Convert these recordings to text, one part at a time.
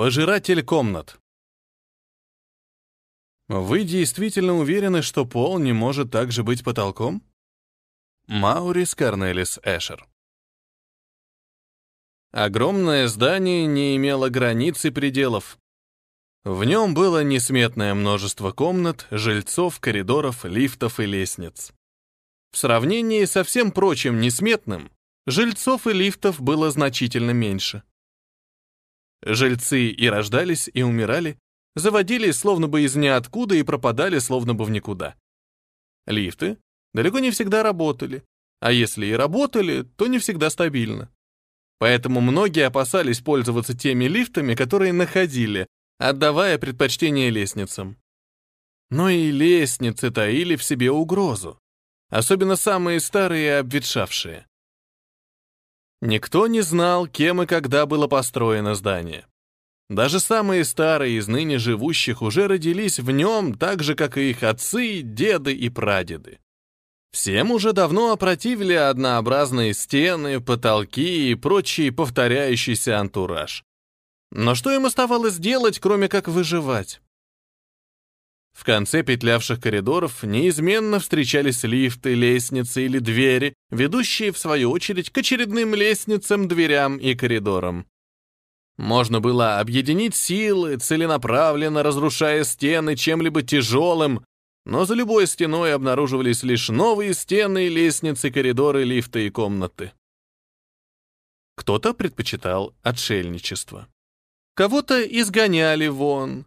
Пожиратель комнат. Вы действительно уверены, что пол не может также быть потолком? Маурис Корнелис Эшер. Огромное здание не имело границ и пределов. В нем было несметное множество комнат, жильцов, коридоров, лифтов и лестниц. В сравнении со всем прочим несметным, жильцов и лифтов было значительно меньше. Жильцы и рождались, и умирали, заводились словно бы из ниоткуда и пропадали словно бы в никуда. Лифты далеко не всегда работали, а если и работали, то не всегда стабильно. Поэтому многие опасались пользоваться теми лифтами, которые находили, отдавая предпочтение лестницам. Но и лестницы таили в себе угрозу, особенно самые старые и обветшавшие. Никто не знал, кем и когда было построено здание. Даже самые старые из ныне живущих уже родились в нем так же, как и их отцы, деды и прадеды. Всем уже давно опротивили однообразные стены, потолки и прочий повторяющийся антураж. Но что им оставалось делать, кроме как выживать? В конце петлявших коридоров неизменно встречались лифты, лестницы или двери, ведущие, в свою очередь, к очередным лестницам, дверям и коридорам. Можно было объединить силы, целенаправленно разрушая стены чем-либо тяжелым, но за любой стеной обнаруживались лишь новые стены, лестницы, коридоры, лифты и комнаты. Кто-то предпочитал отшельничество. Кого-то изгоняли вон.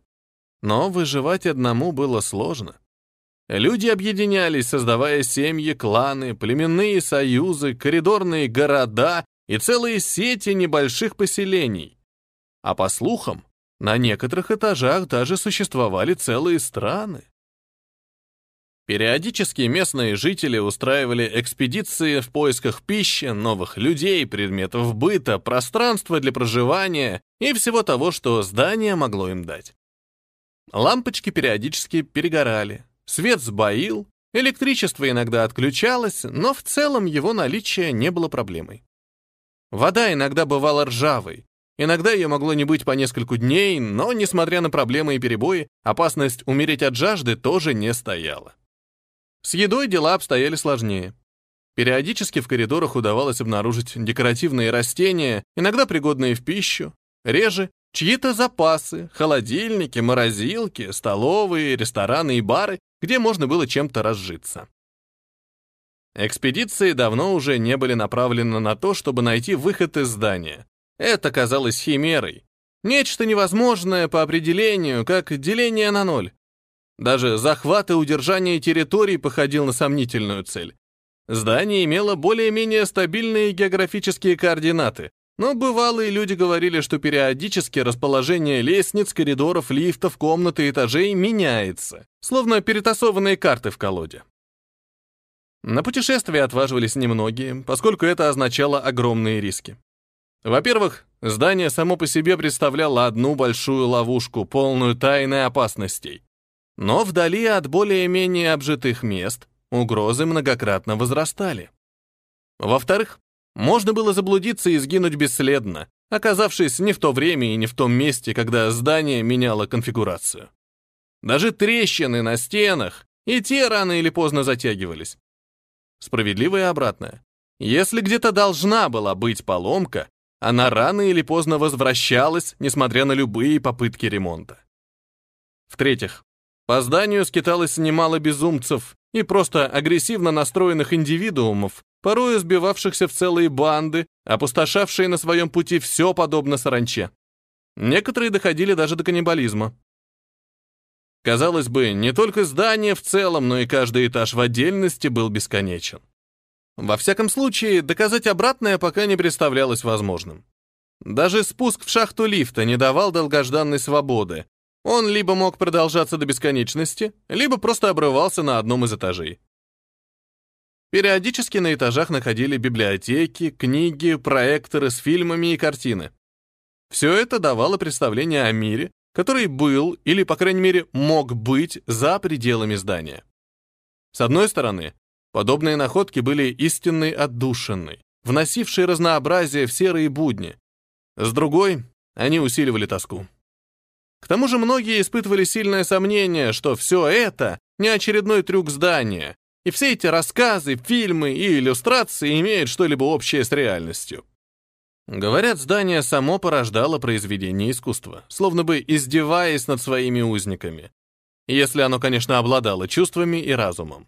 Но выживать одному было сложно. Люди объединялись, создавая семьи, кланы, племенные союзы, коридорные города и целые сети небольших поселений. А по слухам, на некоторых этажах даже существовали целые страны. Периодически местные жители устраивали экспедиции в поисках пищи, новых людей, предметов быта, пространства для проживания и всего того, что здание могло им дать. Лампочки периодически перегорали, свет сбоил, электричество иногда отключалось, но в целом его наличие не было проблемой. Вода иногда бывала ржавой, Иногда ее могло не быть по нескольку дней, но, несмотря на проблемы и перебои, опасность умереть от жажды тоже не стояла. С едой дела обстояли сложнее. Периодически в коридорах удавалось обнаружить декоративные растения, иногда пригодные в пищу, реже чьи-то запасы, холодильники, морозилки, столовые, рестораны и бары, где можно было чем-то разжиться. Экспедиции давно уже не были направлены на то, чтобы найти выход из здания. Это казалось химерой. Нечто невозможное по определению, как деление на ноль. Даже захват и удержание территорий походил на сомнительную цель. Здание имело более-менее стабильные географические координаты, но бывалые люди говорили, что периодически расположение лестниц, коридоров, лифтов, комнат и этажей меняется, словно перетасованные карты в колоде. На путешествия отваживались немногие, поскольку это означало огромные риски. Во-первых, здание само по себе представляло одну большую ловушку, полную тайн и опасностей. Но вдали от более-менее обжитых мест угрозы многократно возрастали. Во-вторых, можно было заблудиться и сгинуть бесследно, оказавшись не в то время и не в том месте, когда здание меняло конфигурацию. Даже трещины на стенах и те рано или поздно затягивались. Справедливо и обратное. Если где-то должна была быть поломка, она рано или поздно возвращалась, несмотря на любые попытки ремонта. В-третьих, по зданию скиталось немало безумцев и просто агрессивно настроенных индивидуумов, порой сбивавшихся в целые банды, опустошавшие на своем пути все подобно саранче. Некоторые доходили даже до каннибализма. Казалось бы, не только здание в целом, но и каждый этаж в отдельности был бесконечен. Во всяком случае, доказать обратное пока не представлялось возможным. Даже спуск в шахту лифта не давал долгожданной свободы. Он либо мог продолжаться до бесконечности, либо просто обрывался на одном из этажей. Периодически на этажах находили библиотеки, книги, проекторы с фильмами и картины. Все это давало представление о мире, который был или, по крайней мере, мог быть за пределами здания. С одной стороны, Подобные находки были истинной отдушиной, вносившей разнообразие в серые будни. С другой, они усиливали тоску. К тому же многие испытывали сильное сомнение, что все это не очередной трюк здания, и все эти рассказы, фильмы и иллюстрации имеют что-либо общее с реальностью. Говорят, здание само порождало произведение искусства, словно бы издеваясь над своими узниками. Если оно, конечно, обладало чувствами и разумом.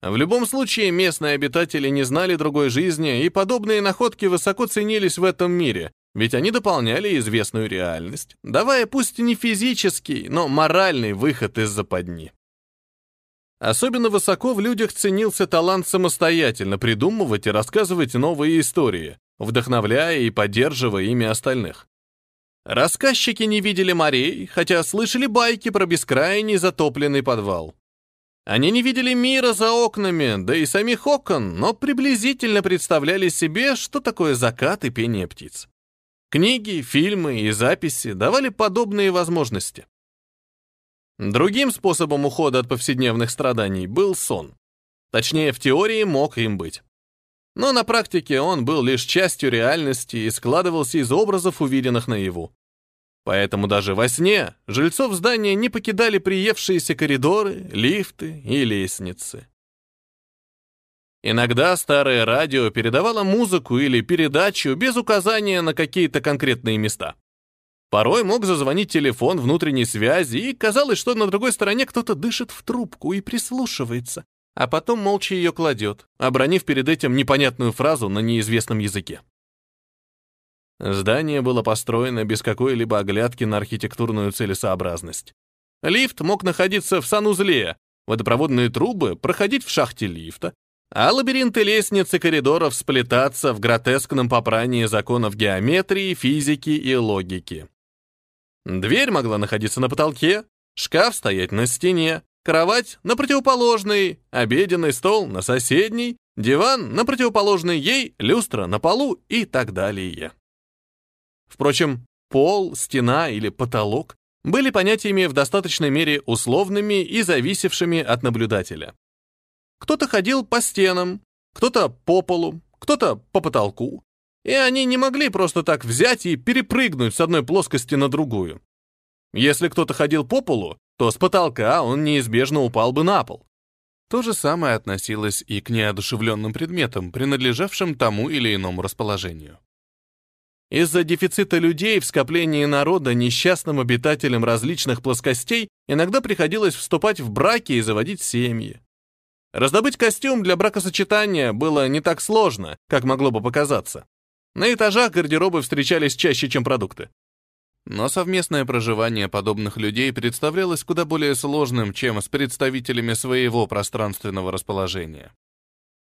В любом случае, местные обитатели не знали другой жизни, и подобные находки высоко ценились в этом мире, ведь они дополняли известную реальность, давая пусть не физический, но моральный выход из западни. Особенно высоко в людях ценился талант самостоятельно придумывать и рассказывать новые истории, вдохновляя и поддерживая ими остальных. Рассказчики не видели морей, хотя слышали байки про бескрайний затопленный подвал. Они не видели мира за окнами, да и самих окон, но приблизительно представляли себе, что такое закат и пение птиц. Книги, фильмы и записи давали подобные возможности. Другим способом ухода от повседневных страданий был сон. Точнее, в теории мог им быть. Но на практике он был лишь частью реальности и складывался из образов, увиденных наяву. Поэтому даже во сне жильцов здания не покидали приевшиеся коридоры, лифты и лестницы. Иногда старое радио передавало музыку или передачу без указания на какие-то конкретные места. Порой мог зазвонить телефон внутренней связи, и казалось, что на другой стороне кто-то дышит в трубку и прислушивается, а потом молча ее кладет, обронив перед этим непонятную фразу на неизвестном языке. Здание было построено без какой-либо оглядки на архитектурную целесообразность. Лифт мог находиться в санузле, водопроводные трубы проходить в шахте лифта, а лабиринты лестниц и коридоров сплетаться в гротескном попрании законов геометрии, физики и логики. Дверь могла находиться на потолке, шкаф стоять на стене, кровать на противоположной, обеденный стол на соседней, диван на противоположной ей, люстра на полу и так далее. Впрочем, пол, стена или потолок были понятиями в достаточной мере условными и зависевшими от наблюдателя. Кто-то ходил по стенам, кто-то по полу, кто-то по потолку. И они не могли просто так взять и перепрыгнуть с одной плоскости на другую. Если кто-то ходил по полу, то с потолка он неизбежно упал бы на пол. То же самое относилось и к неодушевленным предметам, принадлежавшим тому или иному расположению. Из-за дефицита людей в скоплении народа несчастным обитателям различных плоскостей иногда приходилось вступать в браки и заводить семьи. Раздобыть костюм для бракосочетания было не так сложно, как могло бы показаться. На этажах гардеробы встречались чаще, чем продукты. Но совместное проживание подобных людей представлялось куда более сложным, чем с представителями своего пространственного расположения.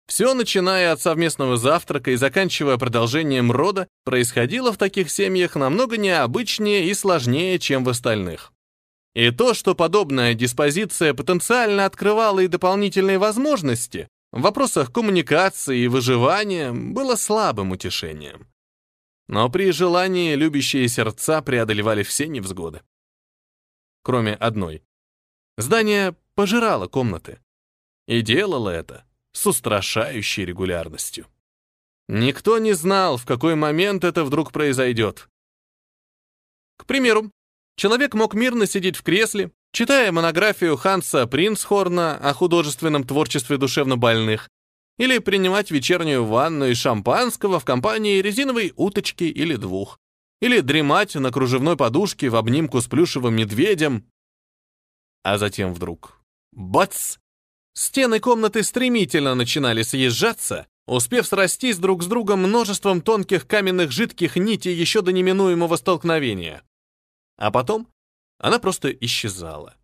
Все, начиная от совместного завтрака и заканчивая продолжением рода, происходило в таких семьях намного необычнее и сложнее, чем в остальных. И то, что подобная диспозиция потенциально открывала и дополнительные возможности в вопросах коммуникации и выживания, было слабым утешением. Но при желании любящие сердца преодолевали все невзгоды. Кроме одной. Здание пожирало комнаты. И делало это с устрашающей регулярностью. Никто не знал, в какой момент это вдруг произойдет. К примеру, человек мог мирно сидеть в кресле, читая монографию Ханса Принцхорна о художественном творчестве душевнобольных, или принимать вечернюю ванну из шампанского в компании резиновой уточки или двух, или дремать на кружевной подушке в обнимку с плюшевым медведем. А затем вдруг — бац! Стены комнаты стремительно начинали съезжаться, успев срастись друг с другом множеством тонких каменных жидких нитей еще до неминуемого столкновения. А потом она просто исчезала.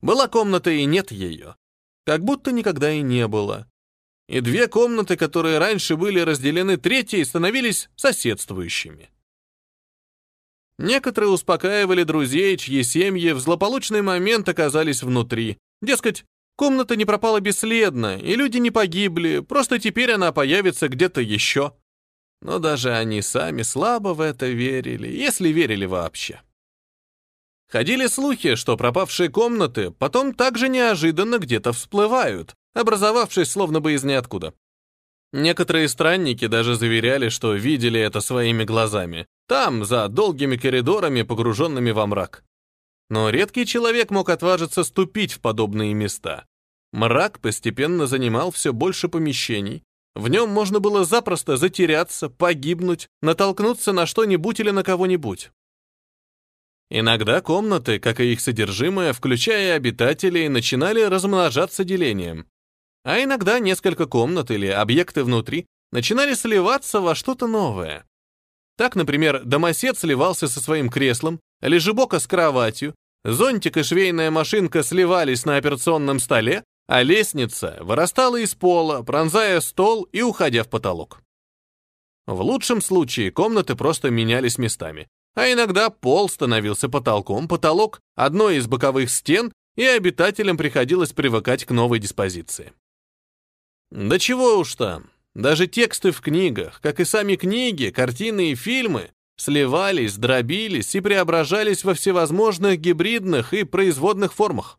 Была комната и нет ее. Как будто никогда и не было. И две комнаты, которые раньше были разделены третьей, становились соседствующими. Некоторые успокаивали друзей, чьи семьи в злополучный момент оказались внутри. Дескать, комната не пропала бесследно, и люди не погибли, просто теперь она появится где-то еще. Но даже они сами слабо в это верили, если верили вообще. Ходили слухи, что пропавшие комнаты потом также неожиданно где-то всплывают, образовавшись словно бы из ниоткуда. Некоторые странники даже заверяли, что видели это своими глазами, там, за долгими коридорами, погруженными во мрак. Но редкий человек мог отважиться ступить в подобные места. Мрак постепенно занимал все больше помещений. В нем можно было запросто затеряться, погибнуть, натолкнуться на что-нибудь или на кого-нибудь. Иногда комнаты, как и их содержимое, включая обитателей, начинали размножаться делением. А иногда несколько комнат или объекты внутри начинали сливаться во что-то новое. Так, например, домосед сливался со своим креслом, лежебока с кроватью, зонтик и швейная машинка сливались на операционном столе, а лестница вырастала из пола, пронзая стол и уходя в потолок. В лучшем случае комнаты просто менялись местами, а иногда пол становился потолком, потолок — одной из боковых стен, и обитателям приходилось привыкать к новой диспозиции. Да чего уж там, даже тексты в книгах, как и сами книги, картины и фильмы, сливались, дробились и преображались во всевозможных гибридных и производных формах.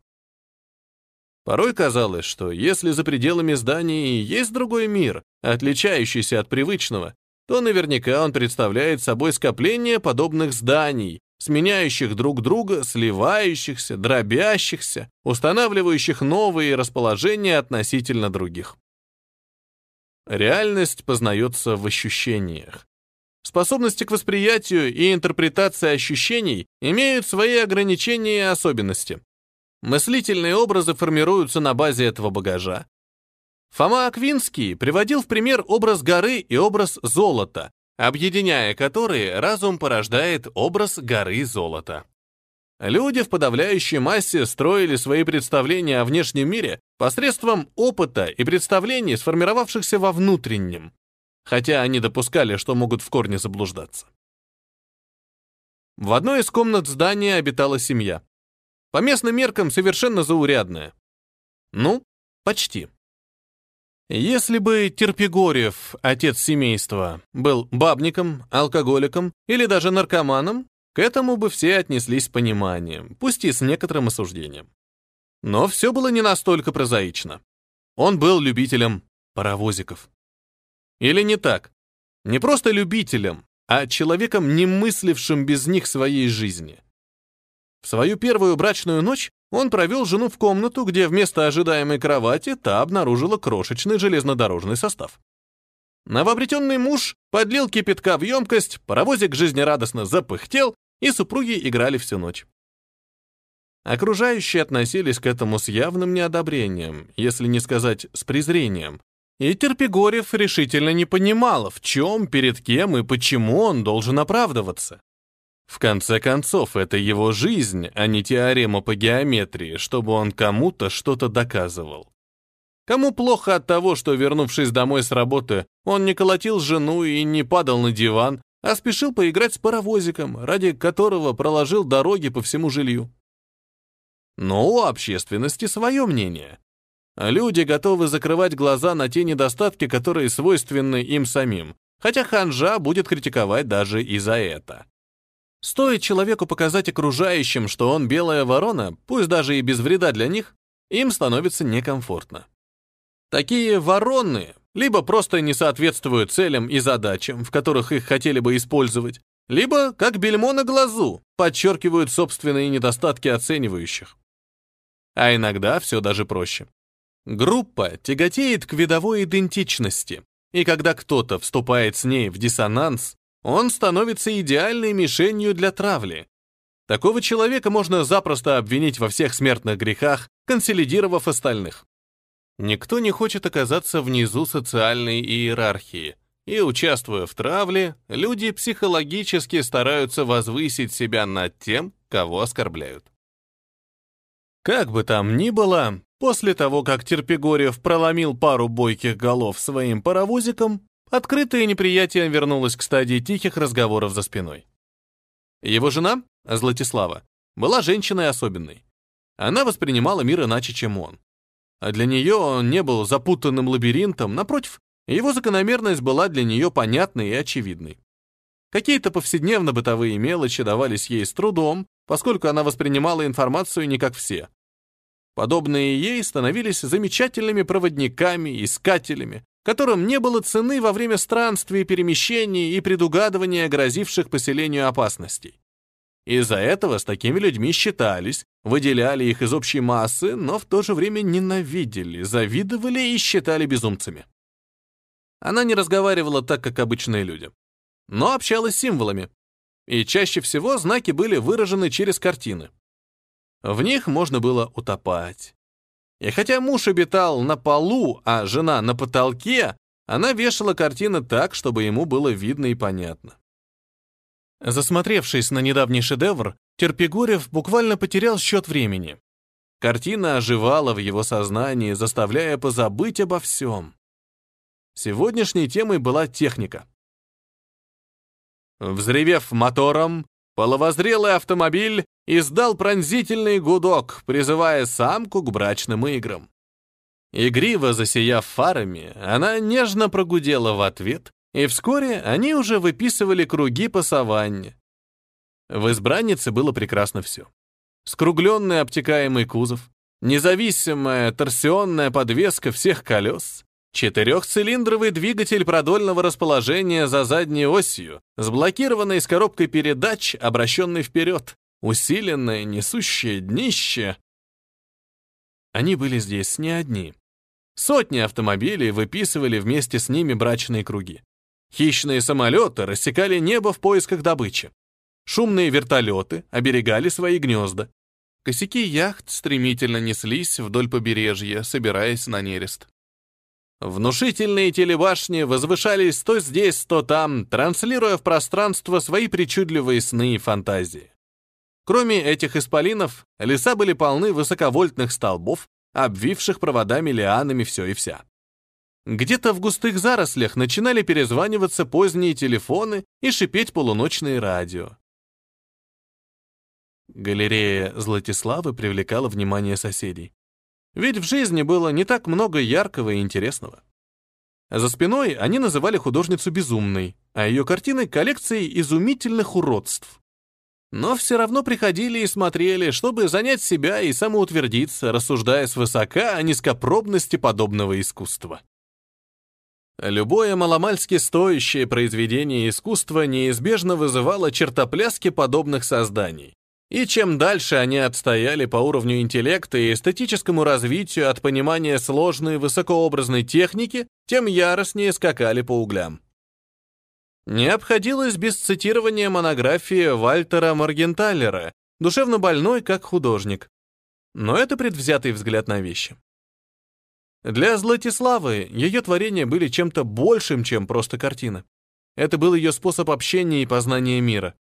Порой казалось, что если за пределами здания есть другой мир, отличающийся от привычного, то наверняка он представляет собой скопление подобных зданий, сменяющих друг друга, сливающихся, дробящихся, устанавливающих новые расположения относительно других. Реальность познается в ощущениях. Способности к восприятию и интерпретации ощущений имеют свои ограничения и особенности. Мыслительные образы формируются на базе этого багажа. Фома Аквинский приводил в пример образ горы и образ золота, объединяя которые разум порождает образ горы золота. Люди в подавляющей массе строили свои представления о внешнем мире посредством опыта и представлений, сформировавшихся во внутреннем, хотя они допускали, что могут в корне заблуждаться. В одной из комнат здания обитала семья. По местным меркам совершенно заурядная. Ну, почти. Если бы Терпигорьев, отец семейства, был бабником, алкоголиком или даже наркоманом, к этому бы все отнеслись с пониманием, пусть и с некоторым осуждением. Но все было не настолько прозаично. Он был любителем паровозиков. Или не так? Не просто любителем, а человеком, не мыслившим без них своей жизни. В свою первую брачную ночь он провел жену в комнату, где вместо ожидаемой кровати та обнаружила крошечный железнодорожный состав. Новообретенный муж подлил кипятка в емкость, паровозик жизнерадостно запыхтел, и супруги играли всю ночь. Окружающие относились к этому с явным неодобрением, если не сказать с презрением. И Терпигорев решительно не понимал, в чем, перед кем и почему он должен оправдываться. В конце концов, это его жизнь, а не теорема по геометрии, чтобы он кому-то что-то доказывал. Кому плохо от того, что, вернувшись домой с работы, он не колотил жену и не падал на диван, а спешил поиграть с паровозиком, ради которого проложил дороги по всему жилью. Но у общественности свое мнение. Люди готовы закрывать глаза на те недостатки, которые свойственны им самим, хотя ханжа будет критиковать даже и за это. Стоит человеку показать окружающим, что он белая ворона, пусть даже и без вреда для них, им становится некомфортно. Такие вороны либо просто не соответствуют целям и задачам, в которых их хотели бы использовать, либо, как бельмо на глазу, подчеркивают собственные недостатки оценивающих. А иногда все даже проще. Группа тяготеет к видовой идентичности, и когда кто-то вступает с ней в диссонанс, он становится идеальной мишенью для травли. Такого человека можно запросто обвинить во всех смертных грехах, консолидировав остальных. Никто не хочет оказаться внизу социальной иерархии, и, участвуя в травле, люди психологически стараются возвысить себя над тем, кого оскорбляют. Как бы там ни было, после того, как Терпигорьев проломил пару бойких голов своим паровозиком, открытое неприятие вернулось к стадии тихих разговоров за спиной. Его жена, Златислава, была женщиной особенной. Она воспринимала мир иначе, чем он. А для нее он не был запутанным лабиринтом, напротив, его закономерность была для нее понятной и очевидной. Какие-то повседневно-бытовые мелочи давались ей с трудом, поскольку она воспринимала информацию не как все. Подобные ей становились замечательными проводниками, искателями, которым не было цены во время странствий, перемещений и предугадывания грозивших поселению опасностей. Из-за этого с такими людьми считались, выделяли их из общей массы, но в то же время ненавидели, завидовали и считали безумцами. Она не разговаривала так, как обычные люди, но общалась символами. И чаще всего знаки были выражены через картины. В них можно было утопать. И хотя муж обитал на полу, а жена на потолке, она вешала картины так, чтобы ему было видно и понятно. Засмотревшись на недавний шедевр, Терпигорев буквально потерял счет времени. Картина оживала в его сознании, заставляя позабыть обо всем. Сегодняшней темой была техника. Взревев мотором, половозрелый автомобиль издал пронзительный гудок, призывая самку к брачным играм. Игриво засияв фарами, она нежно прогудела в ответ, и вскоре они уже выписывали круги по саванне. В избраннице было прекрасно все. Скругленный обтекаемый кузов, независимая торсионная подвеска всех колес, четырехцилиндровый двигатель продольного расположения за задней осью, сблокированный с коробкой передач, обращенный вперед, усиленное несущее днище. Они были здесь не одни. Сотни автомобилей выписывали вместе с ними брачные круги. Хищные самолеты рассекали небо в поисках добычи. Шумные вертолеты оберегали свои гнезда. Косяки яхт стремительно неслись вдоль побережья, собираясь на нерест. Внушительные телебашни возвышались то здесь, то там, транслируя в пространство свои причудливые сны и фантазии. Кроме этих исполинов, леса были полны высоковольтных столбов, обвивших проводами лианами все и вся. Где-то в густых зарослях начинали перезваниваться поздние телефоны и шипеть полуночные радио. Галерея Златиславы привлекала внимание соседей. Ведь в жизни было не так много яркого и интересного. За спиной они называли художницу безумной, а ее картины — коллекцией изумительных уродств. Но все равно приходили и смотрели, чтобы занять себя и самоутвердиться, рассуждая свысока о низкопробности подобного искусства. Любое маломальски стоящее произведение искусства неизбежно вызывало чертопляски подобных созданий. И чем дальше они отстояли по уровню интеллекта и эстетическому развитию от понимания сложной высокообразной техники, тем яростнее скакали по углям. Не обходилось без цитирования монографии Вальтера Маргенталера «Душевно больной как художник». Но это предвзятый взгляд на вещи. Для Златиславы ее творения были чем-то большим, чем просто картина. Это был ее способ общения и познания мира.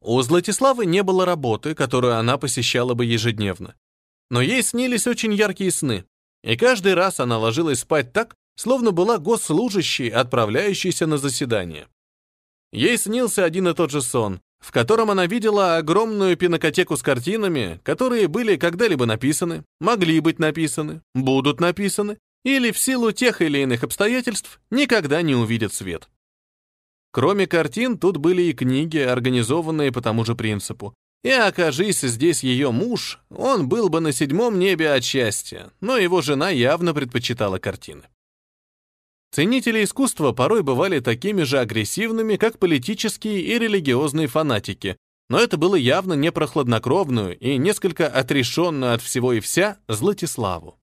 У Златиславы не было работы, которую она посещала бы ежедневно. Но ей снились очень яркие сны, и каждый раз она ложилась спать так, словно была госслужащей, отправляющейся на заседание. Ей снился один и тот же сон, в котором она видела огромную пинокотеку с картинами, которые были когда-либо написаны, могли быть написаны, будут написаны, или в силу тех или иных обстоятельств никогда не увидят свет. Кроме картин, тут были и книги, организованные по тому же принципу. И окажись здесь ее муж, он был бы на седьмом небе от счастья, но его жена явно предпочитала картины. Ценители искусства порой бывали такими же агрессивными, как политические и религиозные фанатики, но это было явно не про хладнокровную и несколько отрешенную от всего и вся Златиславу.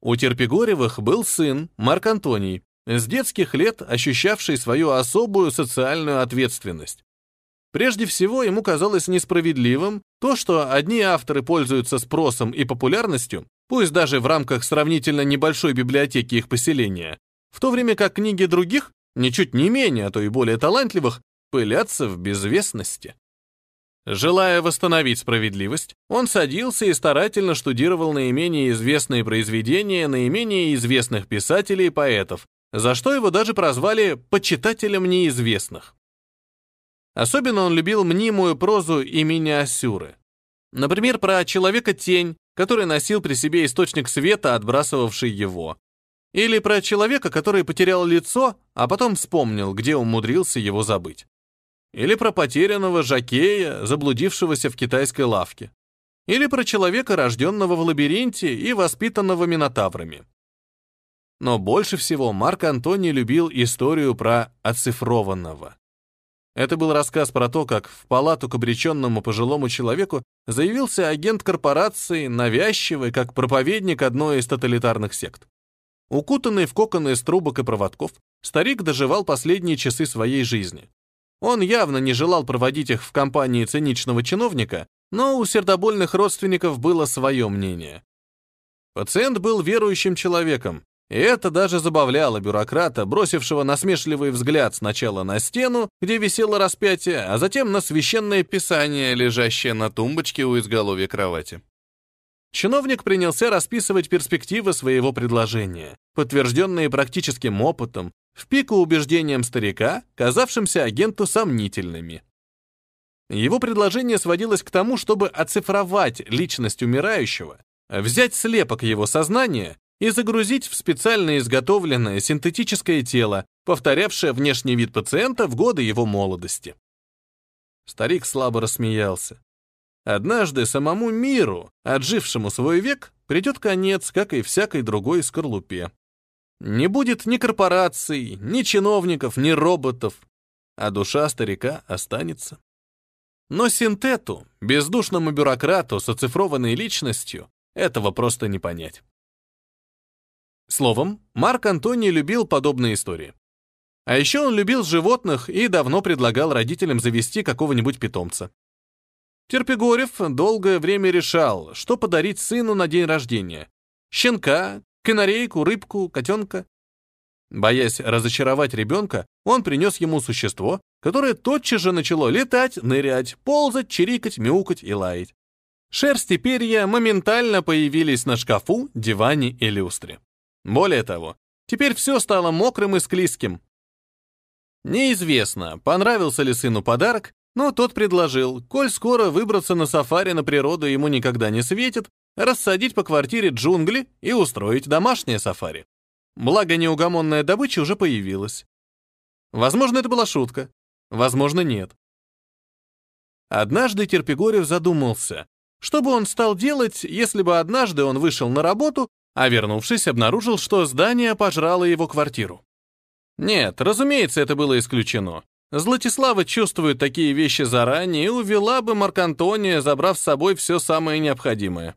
У Терпигоревых был сын, Марк Антоний, с детских лет ощущавший свою особую социальную ответственность. Прежде всего, ему казалось несправедливым то, что одни авторы пользуются спросом и популярностью, пусть даже в рамках сравнительно небольшой библиотеки их поселения, в то время как книги других, ничуть не менее, а то и более талантливых, пылятся в безвестности. Желая восстановить справедливость, он садился и старательно штудировал наименее известные произведения наименее известных писателей и поэтов, за что его даже прозвали «почитателем неизвестных». Особенно он любил мнимую прозу и миниасюры. Например, про человека-тень, который носил при себе источник света, отбрасывавший его. Или про человека, который потерял лицо, а потом вспомнил, где умудрился его забыть. Или про потерянного жакея, заблудившегося в китайской лавке. Или про человека, рожденного в лабиринте и воспитанного минотаврами. Но больше всего Марк Антоний любил историю про оцифрованного. Это был рассказ про то, как в палату к обреченному пожилому человеку заявился агент корпорации, навязчивый, как проповедник одной из тоталитарных сект. Укутанный в коконы из трубок и проводков, старик доживал последние часы своей жизни. Он явно не желал проводить их в компании циничного чиновника, но у сердобольных родственников было свое мнение. Пациент был верующим человеком, и это даже забавляло бюрократа, бросившего насмешливый взгляд сначала на стену, где висело распятие, а затем на священное писание, лежащее на тумбочке у изголовья кровати. Чиновник принялся расписывать перспективы своего предложения, подтвержденные практическим опытом, в пику убеждениям старика, казавшимся агенту сомнительными. Его предложение сводилось к тому, чтобы оцифровать личность умирающего, взять слепок его сознания и загрузить в специально изготовленное синтетическое тело, повторявшее внешний вид пациента в годы его молодости. Старик слабо рассмеялся. Однажды самому миру, отжившему свой век, придет конец, как и всякой другой скорлупе. Не будет ни корпораций, ни чиновников, ни роботов, а душа старика останется. Но синтету, бездушному бюрократу с оцифрованной личностью, этого просто не понять. Словом, Марк Антоний любил подобные истории. А еще он любил животных и давно предлагал родителям завести какого-нибудь питомца. Терпигорев долгое время решал, что подарить сыну на день рождения. Щенка, канарейку, рыбку, котенка. Боясь разочаровать ребенка, он принес ему существо, которое тотчас же начало летать, нырять, ползать, чирикать, мяукать и лаять. Шерсть и перья моментально появились на шкафу, диване и люстре. Более того, теперь все стало мокрым и склизким. Неизвестно, понравился ли сыну подарок, но тот предложил, коль скоро выбраться на сафари на природу ему никогда не светит, рассадить по квартире джунгли и устроить домашнее сафари. Благо неугомонная добыча уже появилась. Возможно, это была шутка. Возможно, нет. Однажды Терпигорев задумался, что бы он стал делать, если бы однажды он вышел на работу а вернувшись, обнаружил, что здание пожрало его квартиру. Нет, разумеется, это было исключено. Златислава чувствует такие вещи заранее и увела бы Марк Антония, забрав с собой все самое необходимое.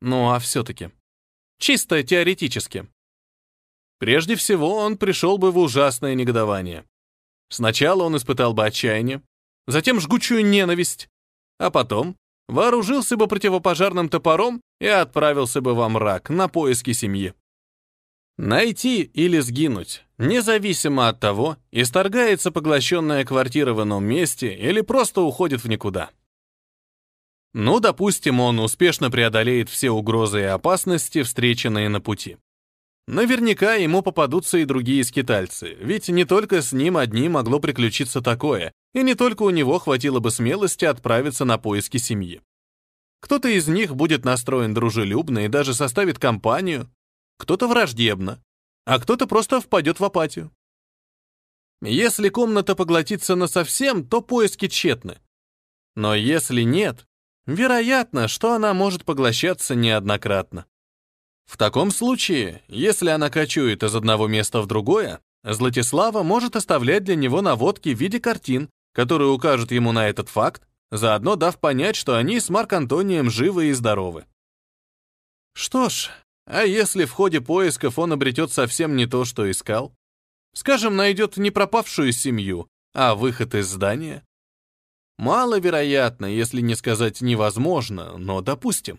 Ну а все-таки. Чисто теоретически. Прежде всего, он пришел бы в ужасное негодование. Сначала он испытал бы отчаяние, затем жгучую ненависть, а потом вооружился бы противопожарным топором и отправился бы во мрак на поиски семьи. Найти или сгинуть, независимо от того, исторгается поглощенная квартира в ином месте или просто уходит в никуда. Ну, допустим, он успешно преодолеет все угрозы и опасности, встреченные на пути. Наверняка ему попадутся и другие скитальцы, ведь не только с ним одним могло приключиться такое, и не только у него хватило бы смелости отправиться на поиски семьи. Кто-то из них будет настроен дружелюбно и даже составит компанию, кто-то враждебно, а кто-то просто впадет в апатию. Если комната поглотится насовсем, то поиски тщетны. Но если нет, вероятно, что она может поглощаться неоднократно. В таком случае, если она кочует из одного места в другое, Златислава может оставлять для него наводки в виде картин, которые укажут ему на этот факт, заодно дав понять, что они с Марк Антонием живы и здоровы. Что ж, а если в ходе поисков он обретет совсем не то, что искал? Скажем, найдет не пропавшую семью, а выход из здания? Маловероятно, если не сказать невозможно, но допустим.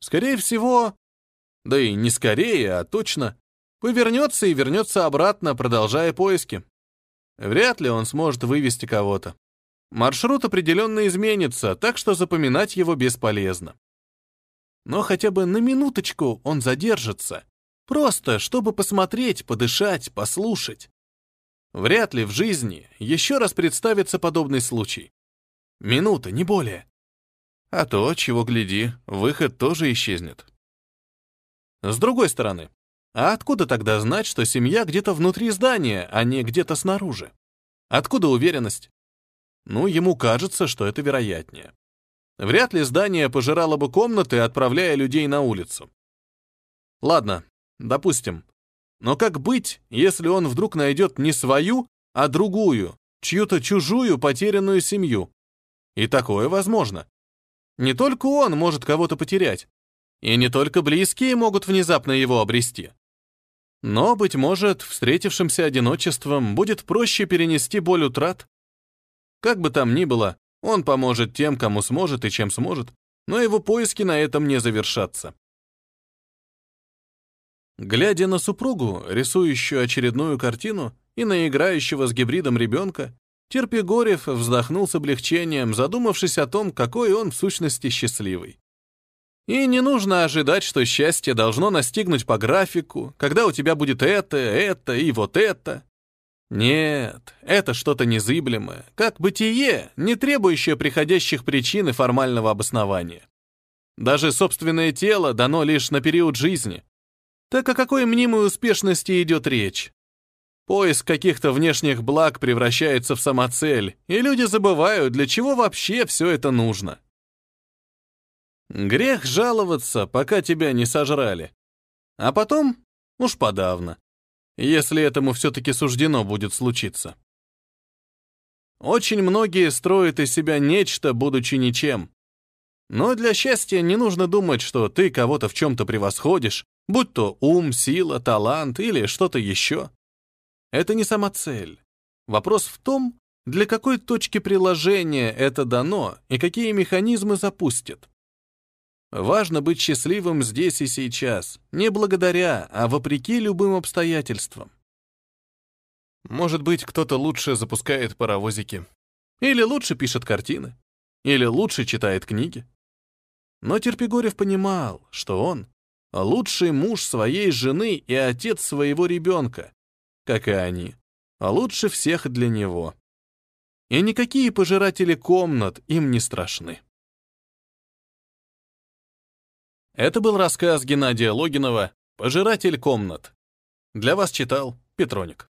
Скорее всего, да и не скорее, а точно, повернется и вернется обратно, продолжая поиски. Вряд ли он сможет вывести кого-то. Маршрут определенно изменится, так что запоминать его бесполезно. Но хотя бы на минуточку он задержится. Просто, чтобы посмотреть, подышать, послушать. Вряд ли в жизни еще раз представится подобный случай. Минута, не более. А то, чего гляди, выход тоже исчезнет. С другой стороны, а откуда тогда знать, что семья где-то внутри здания, а не где-то снаружи? Откуда уверенность? Ну, ему кажется, что это вероятнее. Вряд ли здание пожирало бы комнаты, отправляя людей на улицу. Ладно, допустим. Но как быть, если он вдруг найдет не свою, а другую, чью-то чужую потерянную семью. И такое возможно. Не только он может кого-то потерять, и не только близкие могут внезапно его обрести. Но, быть может, встретившимся одиночеством будет проще перенести боль утрат. Как бы там ни было, он поможет тем, кому сможет и чем сможет, но его поиски на этом не завершатся. Глядя на супругу, рисующую очередную картину, и на играющего с гибридом ребенка, Терпигорев вздохнул с облегчением, задумавшись о том, какой он в сущности счастливый. И не нужно ожидать, что счастье должно настигнуть по графику, когда у тебя будет это, это и вот это. Нет, это что-то незыблемое, как бытие, не требующее приходящих причин и формального обоснования. Даже собственное тело дано лишь на период жизни. Так о какой мнимой успешности идет речь? Поиск каких-то внешних благ превращается в самоцель, и люди забывают, для чего вообще все это нужно. Грех жаловаться, пока тебя не сожрали. А потом уж подавно, если этому все-таки суждено будет случиться. Очень многие строят из себя нечто, будучи ничем. Но для счастья не нужно думать, что ты кого-то в чем-то превосходишь, будь то ум, сила, талант или что-то еще. Это не сама цель. Вопрос в том, для какой точки приложения это дано и какие механизмы запустит. Важно быть счастливым здесь и сейчас, не благодаря, а вопреки любым обстоятельствам. Может быть, кто-то лучше запускает паровозики, или лучше пишет картины, или лучше читает книги. Но Терпигорев понимал, что он — лучший муж своей жены и отец своего ребенка, как и они, а лучше всех для него. И никакие пожиратели комнат им не страшны. Это был рассказ Геннадия Логинова «Пожиратель комнат». Для вас читал Петроник.